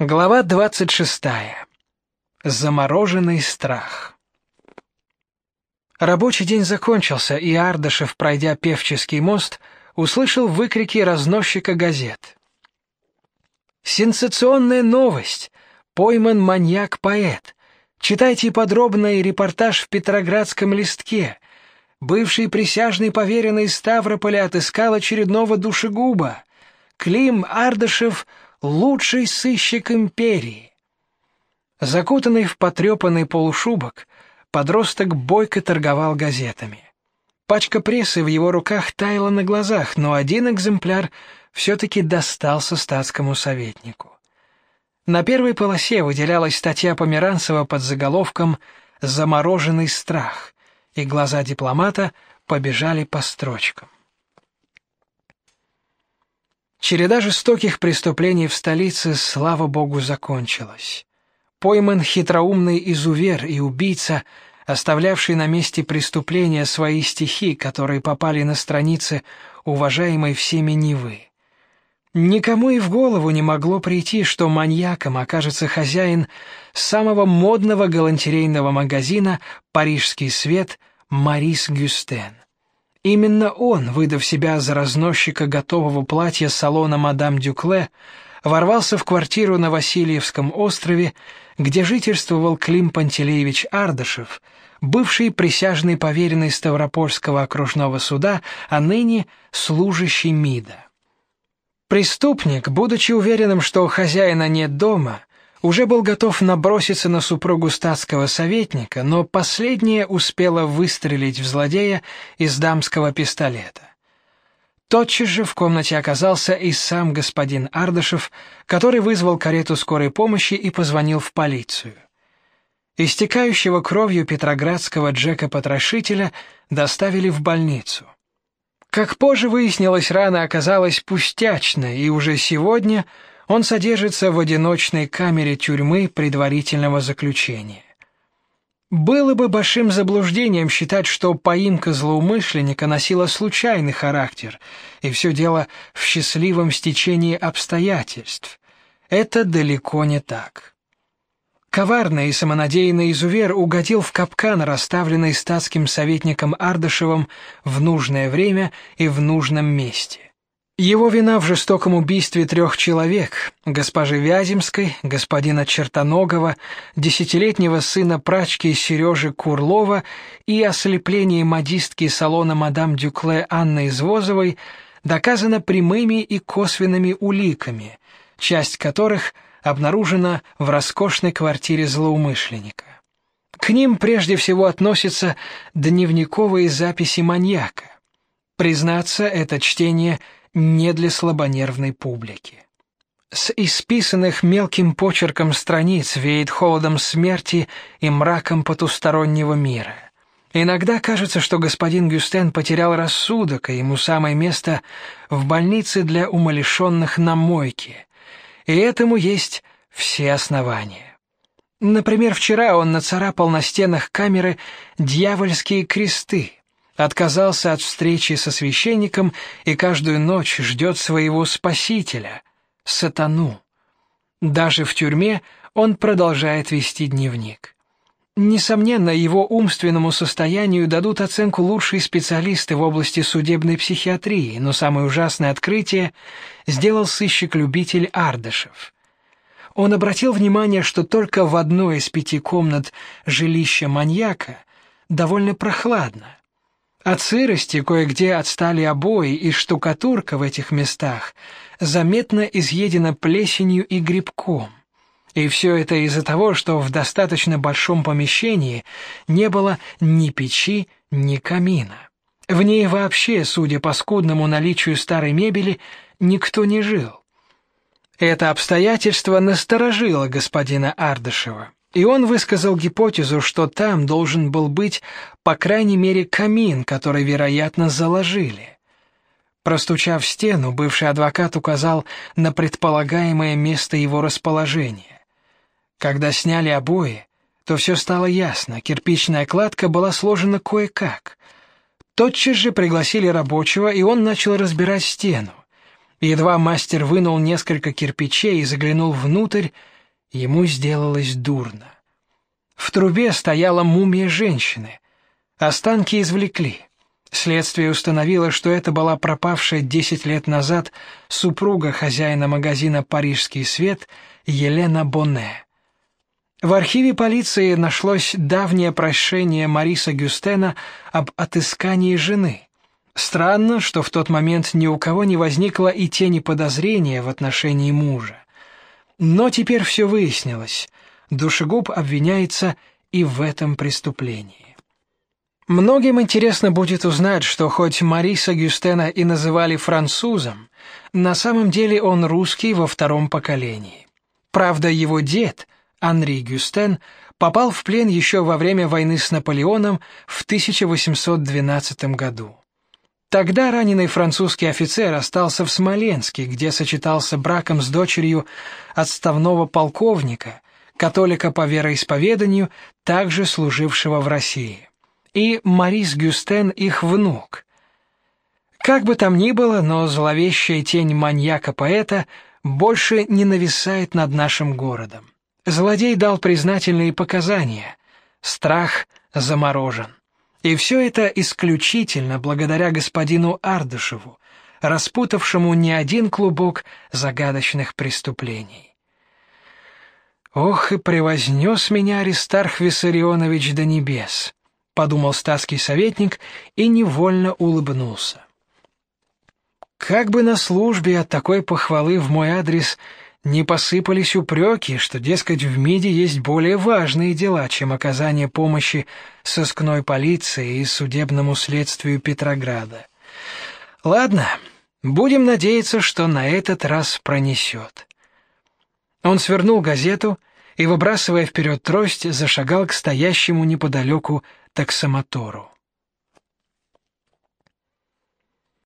Глава 26. Замороженный страх. Рабочий день закончился, и Ардашев, пройдя Певческий мост, услышал выкрики разносчика газет. Сенсационная новость. Пойман маньяк-поэт. Читайте подробный репортаж в Петроградском листке. Бывший присяжный поверенный Ставрополя отыскал очередного душегуба. Клим Ардашев — лучший сыщик империи. Закутанный в потрепанный полушубок, подросток бойко торговал газетами. Пачка прессы в его руках таяла на глазах, но один экземпляр все-таки достался статскому советнику. На первой полосе выделялась статья Померанцева под заголовком «Замороженный страх», и глаза дипломата побежали по строчкам. Череда жестоких преступлений в столице, слава богу, закончилась. Пойман хитроумный изувер и убийца, оставлявший на месте преступления свои стихи, которые попали на страницы уважаемой всеми Невы. Никому и в голову не могло прийти, что маньяком окажется хозяин самого модного галантерейного магазина «Парижский свет» Марис Гюстен. Именно он, выдав себя за разносчика готового платья салона мадам Дюкле, ворвался в квартиру на Васильевском острове, где жительствовал Клим Пантелеевич Ардашев, бывший присяжный поверенный Ставропольского окружного суда, а ныне служащий МИДа. Преступник, будучи уверенным, что хозяина нет дома, уже был готов наброситься на супругу статского советника, но последняя успела выстрелить в злодея из дамского пистолета. Тотчас же в комнате оказался и сам господин Ардашев, который вызвал карету скорой помощи и позвонил в полицию. Истекающего кровью петроградского Джека-потрошителя доставили в больницу. Как позже выяснилось, рана оказалась пустячной, и уже сегодня – он содержится в одиночной камере тюрьмы предварительного заключения. Было бы большим заблуждением считать, что поимка злоумышленника носила случайный характер, и все дело в счастливом стечении обстоятельств. Это далеко не так. Коварный и самонадеянный изувер угодил в капкан, расставленный статским советником Ардашевым в нужное время и в нужном месте. Его вина в жестоком убийстве трех человек: госпожи Вяземской, господина Чертоногова, десятилетнего сына прачки Сережи Курлова и ослеплении модистки салона мадам Дюкле Анны Извозовой доказана прямыми и косвенными уликами, часть которых обнаружена в роскошной квартире злоумышленника. К ним прежде всего относятся дневниковые записи маньяка. Признаться, это чтение не для слабонервной публики. С исписанных мелким почерком страниц веет холодом смерти и мраком потустороннего мира. Иногда кажется, что господин Гюстен потерял рассудок, и ему самое место в больнице для умалишенных на мойке. И этому есть все основания. Например, вчера он нацарапал на стенах камеры дьявольские кресты отказался от встречи со священником и каждую ночь ждет своего спасителя, сатану. Даже в тюрьме он продолжает вести дневник. Несомненно, его умственному состоянию дадут оценку лучшие специалисты в области судебной психиатрии, но самое ужасное открытие сделал сыщик-любитель Ардышев. Он обратил внимание, что только в одной из пяти комнат жилища маньяка довольно прохладно. От сырости кое-где отстали обои, и штукатурка в этих местах заметно изъедена плесенью и грибком. И все это из-за того, что в достаточно большом помещении не было ни печи, ни камина. В ней вообще, судя по скудному наличию старой мебели, никто не жил. Это обстоятельство насторожило господина Ардышева. И он высказал гипотезу, что там должен был быть, по крайней мере, камин, который, вероятно, заложили. Простучав стену, бывший адвокат указал на предполагаемое место его расположения. Когда сняли обои, то все стало ясно. Кирпичная кладка была сложена кое-как. Тотчас же пригласили рабочего, и он начал разбирать стену. Едва мастер вынул несколько кирпичей и заглянул внутрь, ему сделалось дурно. В трубе стояла мумия женщины. Останки извлекли. Следствие установило, что это была пропавшая 10 лет назад супруга хозяина магазина Парижский свет Елена Бонне. В архиве полиции нашлось давнее прошение Мариса Гюстена об отыскании жены. Странно, что в тот момент ни у кого не возникло и тени подозрения в отношении мужа. Но теперь все выяснилось. Душегуб обвиняется и в этом преступлении. Многим интересно будет узнать, что хоть Мариса Гюстена и называли французом, на самом деле он русский во втором поколении. Правда, его дед, Анри Гюстен, попал в плен еще во время войны с Наполеоном в 1812 году. Тогда раненый французский офицер остался в Смоленске, где сочетался браком с дочерью отставного полковника, католика по вероисповеданию, также служившего в России и Марис Гюстен их внук. Как бы там ни было, но зловещая тень маньяка-поэта больше не нависает над нашим городом. Злодей дал признательные показания. Страх заморожен. И все это исключительно благодаря господину Ардышеву, распутавшему не один клубок загадочных преступлений. Ох, и превознес меня Аристарх Виссарионович до небес подумал статский советник и невольно улыбнулся. Как бы на службе от такой похвалы в мой адрес не посыпались упреки, что, дескать, в МИДе есть более важные дела, чем оказание помощи сыскной полиции и судебному следствию Петрограда. Ладно, будем надеяться, что на этот раз пронесет. Он свернул газету и, выбрасывая вперед трость, зашагал к стоящему неподалеку таксомотору.